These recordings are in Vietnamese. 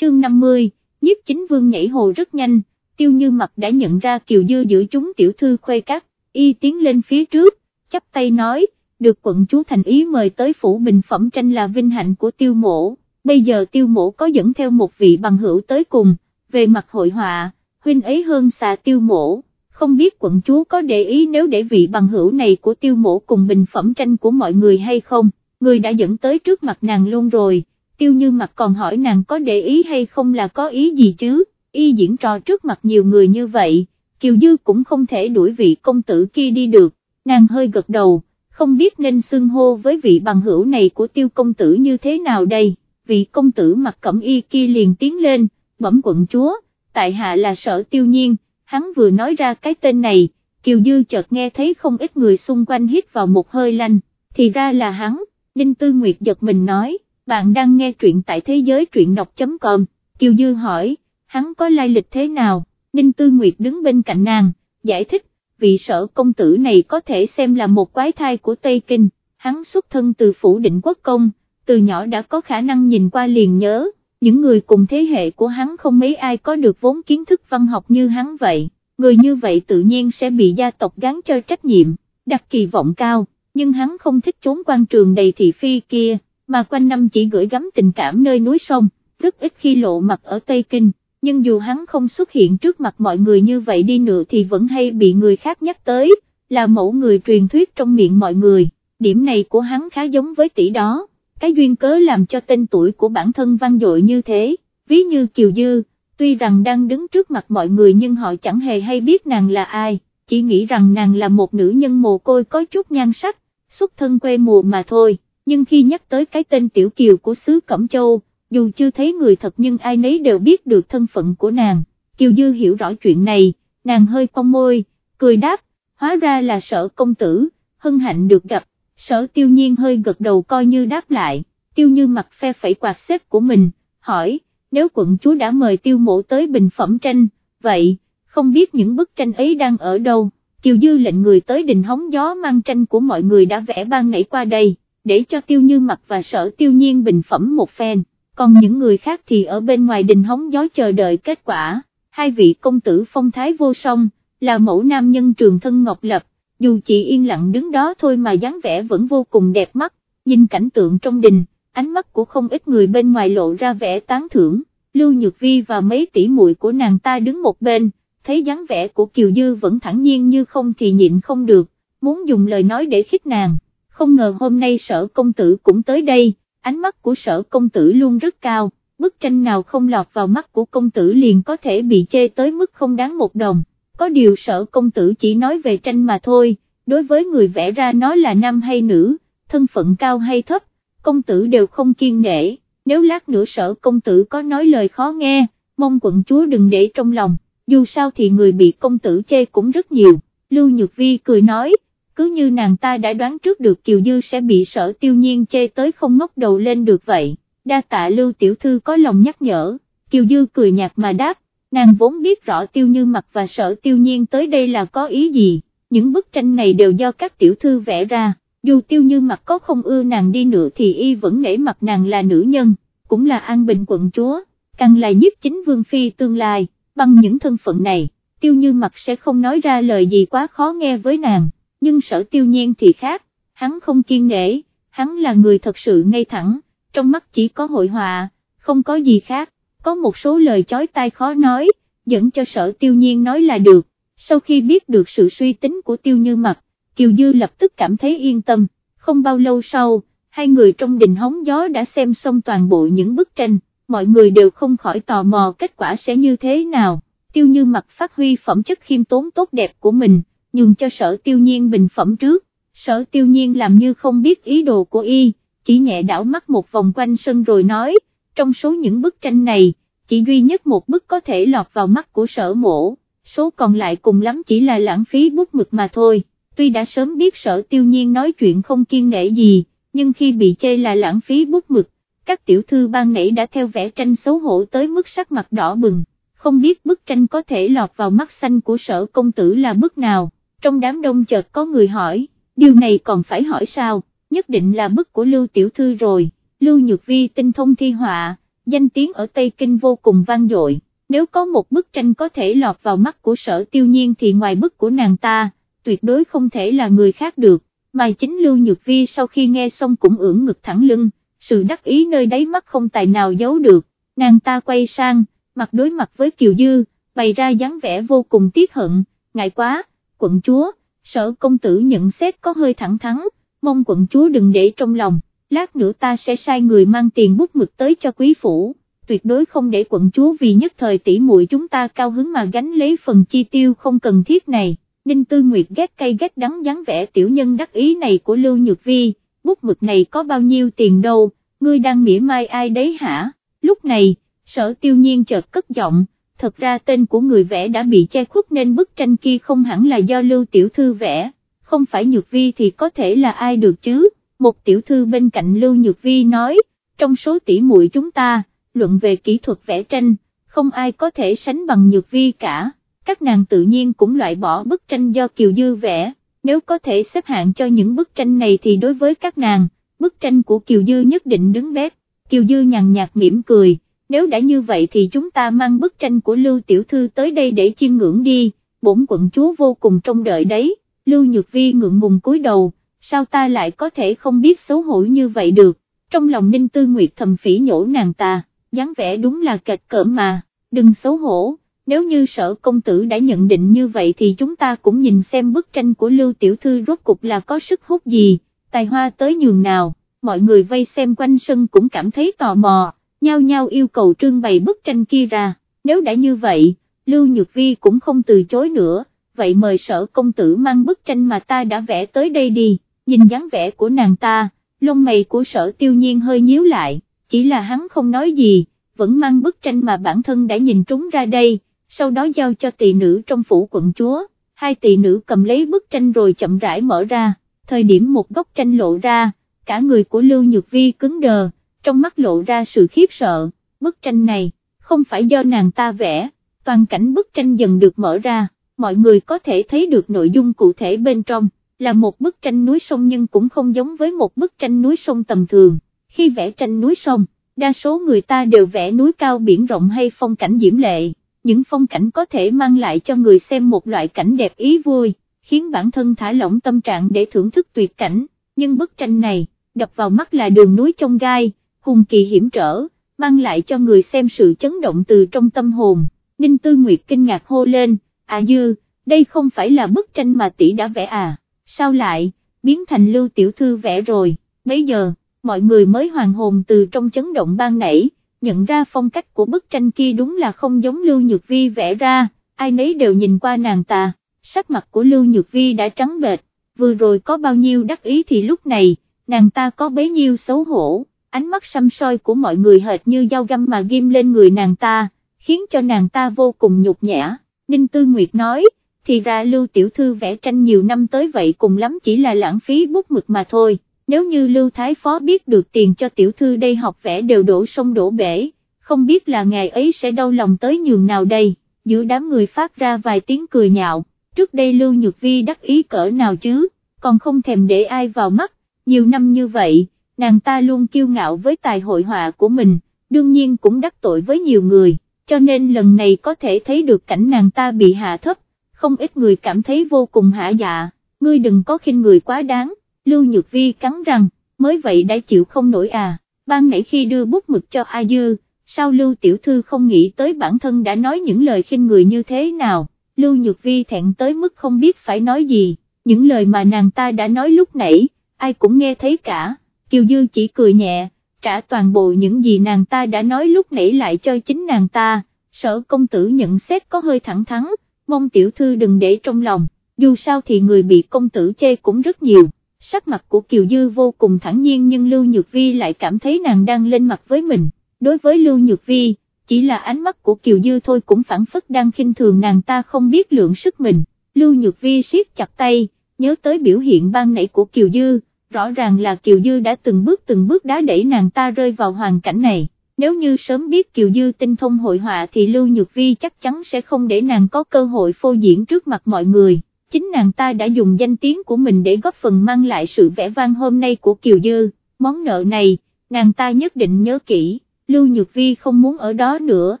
chương 50, nhiếp chính vương nhảy hồ rất nhanh, tiêu như mặt đã nhận ra kiều dư giữa chúng tiểu thư khuê cắt, y tiến lên phía trước, chắp tay nói, được quận chúa thành ý mời tới phủ bình phẩm tranh là vinh hạnh của tiêu mổ, bây giờ tiêu mổ có dẫn theo một vị bằng hữu tới cùng, về mặt hội họa, huynh ấy hơn xà tiêu mổ, không biết quận chúa có để ý nếu để vị bằng hữu này của tiêu mổ cùng bình phẩm tranh của mọi người hay không, người đã dẫn tới trước mặt nàng luôn rồi, tiêu như mặt còn hỏi nàng có để ý hay không là có ý gì chứ, y diễn trò trước mặt nhiều người như vậy, Kiều Dư cũng không thể đuổi vị công tử kia đi được, nàng hơi gật đầu, không biết nên xưng hô với vị bằng hữu này của tiêu công tử như thế nào đây, vị công tử mặc cẩm y kia liền tiến lên, bẩm quận chúa, tại hạ là sở tiêu nhiên, hắn vừa nói ra cái tên này, Kiều Dư chợt nghe thấy không ít người xung quanh hít vào một hơi lanh, thì ra là hắn, Đinh Tư Nguyệt giật mình nói, bạn đang nghe truyện tại thế giới truyện đọc.com, Kiều Dư hỏi, hắn có lai lịch thế nào, Ninh Tư Nguyệt đứng bên cạnh nàng, giải thích, vị sở công tử này có thể xem là một quái thai của Tây Kinh, hắn xuất thân từ phủ định quốc công, từ nhỏ đã có khả năng nhìn qua liền nhớ, những người cùng thế hệ của hắn không mấy ai có được vốn kiến thức văn học như hắn vậy, người như vậy tự nhiên sẽ bị gia tộc gắn cho trách nhiệm, đặt kỳ vọng cao, nhưng hắn không thích trốn quan trường đầy thị phi kia, mà quanh năm chỉ gửi gắm tình cảm nơi núi sông, rất ít khi lộ mặt ở Tây Kinh nhưng dù hắn không xuất hiện trước mặt mọi người như vậy đi nữa thì vẫn hay bị người khác nhắc tới, là mẫu người truyền thuyết trong miệng mọi người, điểm này của hắn khá giống với tỷ đó, cái duyên cớ làm cho tên tuổi của bản thân vang dội như thế, ví như Kiều Dư, tuy rằng đang đứng trước mặt mọi người nhưng họ chẳng hề hay biết nàng là ai, chỉ nghĩ rằng nàng là một nữ nhân mồ côi có chút nhan sắc, xuất thân quê mùa mà thôi, nhưng khi nhắc tới cái tên Tiểu Kiều của xứ Cẩm Châu, dù chưa thấy người thật nhưng ai nấy đều biết được thân phận của nàng, Kiều Dư hiểu rõ chuyện này, nàng hơi cong môi, cười đáp, hóa ra là sở công tử, hân hạnh được gặp, sở tiêu nhiên hơi gật đầu coi như đáp lại, tiêu như mặt phe phẩy quạt xếp của mình, hỏi, nếu quận chúa đã mời tiêu mổ tới bình phẩm tranh, vậy, không biết những bức tranh ấy đang ở đâu, Kiều Dư lệnh người tới đình hóng gió mang tranh của mọi người đã vẽ ban nãy qua đây, để cho tiêu như mặt và sở tiêu nhiên bình phẩm một phen còn những người khác thì ở bên ngoài đình hóng gió chờ đợi kết quả, hai vị công tử phong thái vô song, là mẫu nam nhân trường thân ngọc lập, dù chỉ yên lặng đứng đó thôi mà dáng vẻ vẫn vô cùng đẹp mắt, nhìn cảnh tượng trong đình, ánh mắt của không ít người bên ngoài lộ ra vẻ tán thưởng, Lưu Nhược Vi và mấy tỷ muội của nàng ta đứng một bên, thấy dáng vẻ của Kiều Dư vẫn thẳng nhiên như không thì nhịn không được, muốn dùng lời nói để khích nàng, không ngờ hôm nay sở công tử cũng tới đây ánh mắt của sở công tử luôn rất cao, bức tranh nào không lọt vào mắt của công tử liền có thể bị chê tới mức không đáng một đồng, có điều sở công tử chỉ nói về tranh mà thôi, đối với người vẽ ra nó là nam hay nữ, thân phận cao hay thấp, công tử đều không kiên nể, nếu lát nữa sở công tử có nói lời khó nghe, mong quận chúa đừng để trong lòng, dù sao thì người bị công tử chê cũng rất nhiều, Lưu Nhược Vi cười nói, cứ như nàng ta đã đoán trước được Kiều Dư sẽ bị sở tiêu nhiên chê tới không ngóc đầu lên được vậy, đa tạ Lưu Tiểu Thư có lòng nhắc nhở, Kiều Dư cười nhạt mà đáp, nàng vốn biết rõ tiêu như mặt và sở tiêu nhiên tới đây là có ý gì, những bức tranh này đều do các tiểu thư vẽ ra, dù tiêu như mặt có không ưa nàng đi nữa thì y vẫn nể mặt nàng là nữ nhân, cũng là an bình quận chúa, càng là nhiếp chính vương phi tương lai, bằng những thân phận này, tiêu như mặt sẽ không nói ra lời gì quá khó nghe với nàng nhưng sở tiêu nhiên thì khác, hắn không kiên nể, hắn là người thật sự ngay thẳng, trong mắt chỉ có hội họa, không có gì khác, có một số lời chói tai khó nói, dẫn cho sở tiêu nhiên nói là được, sau khi biết được sự suy tính của tiêu như mặt, Kiều Dư lập tức cảm thấy yên tâm, không bao lâu sau, hai người trong đình hóng gió đã xem xong toàn bộ những bức tranh, mọi người đều không khỏi tò mò kết quả sẽ như thế nào, tiêu như mặt phát huy phẩm chất khiêm tốn tốt đẹp của mình nhường cho sở tiêu nhiên bình phẩm trước, sở tiêu nhiên làm như không biết ý đồ của y, chỉ nhẹ đảo mắt một vòng quanh sân rồi nói, trong số những bức tranh này, chỉ duy nhất một bức có thể lọt vào mắt của sở mổ, số còn lại cùng lắm chỉ là lãng phí bút mực mà thôi, tuy đã sớm biết sở tiêu nhiên nói chuyện không kiên nể gì, nhưng khi bị chê là lãng phí bút mực, các tiểu thư ban nãy đã theo vẽ tranh xấu hổ tới mức sắc mặt đỏ bừng, không biết bức tranh có thể lọt vào mắt xanh của sở công tử là bức nào trong đám đông chợt có người hỏi, điều này còn phải hỏi sao, nhất định là bức của Lưu Tiểu Thư rồi, Lưu Nhược Vi tinh thông thi họa, danh tiếng ở Tây Kinh vô cùng vang dội, nếu có một bức tranh có thể lọt vào mắt của sở tiêu nhiên thì ngoài bức của nàng ta, tuyệt đối không thể là người khác được, mà chính Lưu Nhược Vi sau khi nghe xong cũng ưỡn ngực thẳng lưng, sự đắc ý nơi đáy mắt không tài nào giấu được, nàng ta quay sang, mặt đối mặt với Kiều Dư, bày ra dáng vẻ vô cùng tiếc hận, ngại quá, quận chúa, sở công tử nhận xét có hơi thẳng thắn, mong quận chúa đừng để trong lòng, lát nữa ta sẽ sai người mang tiền bút mực tới cho quý phủ, tuyệt đối không để quận chúa vì nhất thời tỷ muội chúng ta cao hứng mà gánh lấy phần chi tiêu không cần thiết này. Ninh Tư Nguyệt ghét cay ghét đắng dáng vẻ tiểu nhân đắc ý này của Lưu Nhược Vi, bút mực này có bao nhiêu tiền đâu, ngươi đang mỉa mai ai đấy hả, lúc này, sở tiêu nhiên chợt cất giọng, thật ra tên của người vẽ đã bị che khuất nên bức tranh kia không hẳn là do Lưu Tiểu Thư vẽ, không phải Nhược Vi thì có thể là ai được chứ, một tiểu thư bên cạnh Lưu Nhược Vi nói, trong số tỷ muội chúng ta, luận về kỹ thuật vẽ tranh, không ai có thể sánh bằng Nhược Vi cả, các nàng tự nhiên cũng loại bỏ bức tranh do Kiều Dư vẽ, nếu có thể xếp hạng cho những bức tranh này thì đối với các nàng, bức tranh của Kiều Dư nhất định đứng bét, Kiều Dư nhàn nhạt mỉm cười nếu đã như vậy thì chúng ta mang bức tranh của Lưu Tiểu Thư tới đây để chiêm ngưỡng đi, bổn quận chúa vô cùng trông đợi đấy, Lưu Nhược Vi ngượng ngùng cúi đầu, sao ta lại có thể không biết xấu hổ như vậy được, trong lòng Ninh Tư Nguyệt thầm phỉ nhổ nàng ta, dáng vẻ đúng là kịch cỡm mà, đừng xấu hổ. Nếu như sở công tử đã nhận định như vậy thì chúng ta cũng nhìn xem bức tranh của Lưu Tiểu Thư rốt cục là có sức hút gì, tài hoa tới nhường nào, mọi người vây xem quanh sân cũng cảm thấy tò mò nhau nhau yêu cầu trưng bày bức tranh kia ra, nếu đã như vậy, Lưu Nhược Vi cũng không từ chối nữa, vậy mời sở công tử mang bức tranh mà ta đã vẽ tới đây đi, nhìn dáng vẻ của nàng ta, lông mày của sở tiêu nhiên hơi nhíu lại, chỉ là hắn không nói gì, vẫn mang bức tranh mà bản thân đã nhìn trúng ra đây, sau đó giao cho tỳ nữ trong phủ quận chúa, hai tỳ nữ cầm lấy bức tranh rồi chậm rãi mở ra, thời điểm một góc tranh lộ ra, cả người của Lưu Nhược Vi cứng đờ, trong mắt lộ ra sự khiếp sợ, bức tranh này, không phải do nàng ta vẽ, toàn cảnh bức tranh dần được mở ra, mọi người có thể thấy được nội dung cụ thể bên trong, là một bức tranh núi sông nhưng cũng không giống với một bức tranh núi sông tầm thường, khi vẽ tranh núi sông, đa số người ta đều vẽ núi cao biển rộng hay phong cảnh diễm lệ, những phong cảnh có thể mang lại cho người xem một loại cảnh đẹp ý vui, khiến bản thân thả lỏng tâm trạng để thưởng thức tuyệt cảnh, nhưng bức tranh này, đập vào mắt là đường núi trong gai, hùng kỳ hiểm trở, mang lại cho người xem sự chấn động từ trong tâm hồn, Ninh Tư Nguyệt kinh ngạc hô lên, à dư, đây không phải là bức tranh mà tỷ đã vẽ à, sao lại, biến thành lưu tiểu thư vẽ rồi, bấy giờ, mọi người mới hoàn hồn từ trong chấn động ban nảy nhận ra phong cách của bức tranh kia đúng là không giống Lưu Nhược Vi vẽ ra, ai nấy đều nhìn qua nàng ta, sắc mặt của Lưu Nhược Vi đã trắng bệch, vừa rồi có bao nhiêu đắc ý thì lúc này, nàng ta có bấy nhiêu xấu hổ? Ánh mắt xăm soi của mọi người hệt như dao găm mà ghim lên người nàng ta, khiến cho nàng ta vô cùng nhục nhã, Ninh Tư Nguyệt nói, thì ra Lưu Tiểu Thư vẽ tranh nhiều năm tới vậy cùng lắm chỉ là lãng phí bút mực mà thôi, nếu như Lưu Thái Phó biết được tiền cho Tiểu Thư đây học vẽ đều đổ sông đổ bể, không biết là ngày ấy sẽ đau lòng tới nhường nào đây, giữa đám người phát ra vài tiếng cười nhạo, trước đây Lưu Nhược Vi đắc ý cỡ nào chứ, còn không thèm để ai vào mắt, nhiều năm như vậy nàng ta luôn kiêu ngạo với tài hội họa của mình, đương nhiên cũng đắc tội với nhiều người, cho nên lần này có thể thấy được cảnh nàng ta bị hạ thấp, không ít người cảm thấy vô cùng hạ dạ, ngươi đừng có khinh người quá đáng, Lưu Nhược Vi cắn răng, mới vậy đã chịu không nổi à, ban nãy khi đưa bút mực cho A Dư, sao Lưu Tiểu Thư không nghĩ tới bản thân đã nói những lời khinh người như thế nào, Lưu Nhược Vi thẹn tới mức không biết phải nói gì, những lời mà nàng ta đã nói lúc nãy, ai cũng nghe thấy cả. Kiều Dư chỉ cười nhẹ, trả toàn bộ những gì nàng ta đã nói lúc nãy lại cho chính nàng ta, sở công tử nhận xét có hơi thẳng thắn, mong tiểu thư đừng để trong lòng, dù sao thì người bị công tử chê cũng rất nhiều, sắc mặt của Kiều Dư vô cùng thẳng nhiên nhưng Lưu Nhược Vi lại cảm thấy nàng đang lên mặt với mình, đối với Lưu Nhược Vi, chỉ là ánh mắt của Kiều Dư thôi cũng phản phất đang khinh thường nàng ta không biết lượng sức mình, Lưu Nhược Vi siết chặt tay, nhớ tới biểu hiện ban nãy của Kiều Dư, rõ ràng là Kiều Dư đã từng bước từng bước đá đẩy nàng ta rơi vào hoàn cảnh này, nếu như sớm biết Kiều Dư tinh thông hội họa thì Lưu Nhược Vi chắc chắn sẽ không để nàng có cơ hội phô diễn trước mặt mọi người, chính nàng ta đã dùng danh tiếng của mình để góp phần mang lại sự vẻ vang hôm nay của Kiều Dư, món nợ này, nàng ta nhất định nhớ kỹ, Lưu Nhược Vi không muốn ở đó nữa,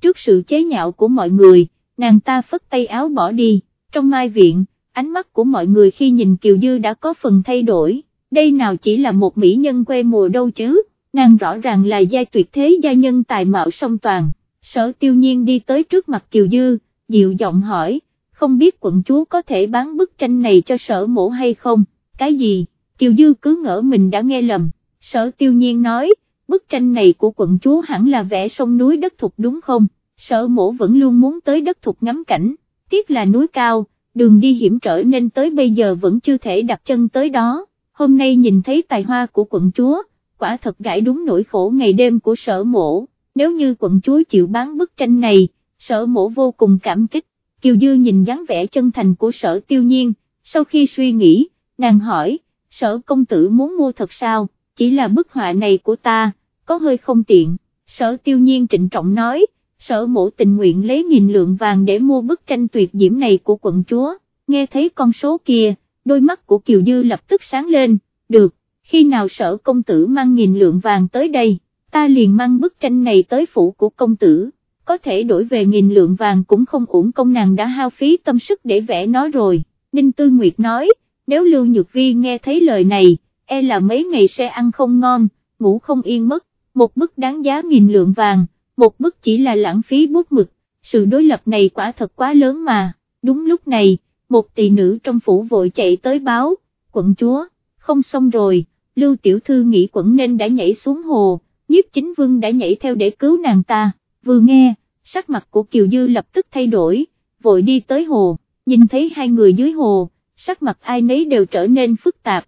trước sự chế nhạo của mọi người, nàng ta phất tay áo bỏ đi, trong mai viện, ánh mắt của mọi người khi nhìn Kiều Dư đã có phần thay đổi, đây nào chỉ là một mỹ nhân quê mùa đâu chứ, nàng rõ ràng là giai tuyệt thế gia nhân tài mạo song toàn, sở tiêu nhiên đi tới trước mặt Kiều Dư, dịu giọng hỏi, không biết quận chúa có thể bán bức tranh này cho sở mổ hay không, cái gì, Kiều Dư cứ ngỡ mình đã nghe lầm, sở tiêu nhiên nói, bức tranh này của quận chúa hẳn là vẽ sông núi đất thục đúng không, sở mổ vẫn luôn muốn tới đất thục ngắm cảnh, tiếc là núi cao, đường đi hiểm trở nên tới bây giờ vẫn chưa thể đặt chân tới đó, hôm nay nhìn thấy tài hoa của quận chúa, quả thật gãi đúng nỗi khổ ngày đêm của sở mổ, nếu như quận chúa chịu bán bức tranh này, sở mổ vô cùng cảm kích, Kiều Dư nhìn dáng vẻ chân thành của sở tiêu nhiên, sau khi suy nghĩ, nàng hỏi, sở công tử muốn mua thật sao, chỉ là bức họa này của ta, có hơi không tiện, sở tiêu nhiên trịnh trọng nói, sở mổ tình nguyện lấy nghìn lượng vàng để mua bức tranh tuyệt diễm này của quận chúa, nghe thấy con số kia, đôi mắt của Kiều Dư lập tức sáng lên, được, khi nào sở công tử mang nghìn lượng vàng tới đây, ta liền mang bức tranh này tới phủ của công tử, có thể đổi về nghìn lượng vàng cũng không uổng công nàng đã hao phí tâm sức để vẽ nó rồi, Ninh Tư Nguyệt nói, nếu Lưu Nhược Vi nghe thấy lời này, e là mấy ngày sẽ ăn không ngon, ngủ không yên mất, một bức đáng giá nghìn lượng vàng, một bức chỉ là lãng phí bút mực, sự đối lập này quả thật quá lớn mà, đúng lúc này, một tỷ nữ trong phủ vội chạy tới báo, quận chúa, không xong rồi, Lưu Tiểu Thư nghĩ quận nên đã nhảy xuống hồ, nhiếp chính vương đã nhảy theo để cứu nàng ta, vừa nghe, sắc mặt của Kiều Dư lập tức thay đổi, vội đi tới hồ, nhìn thấy hai người dưới hồ, sắc mặt ai nấy đều trở nên phức tạp,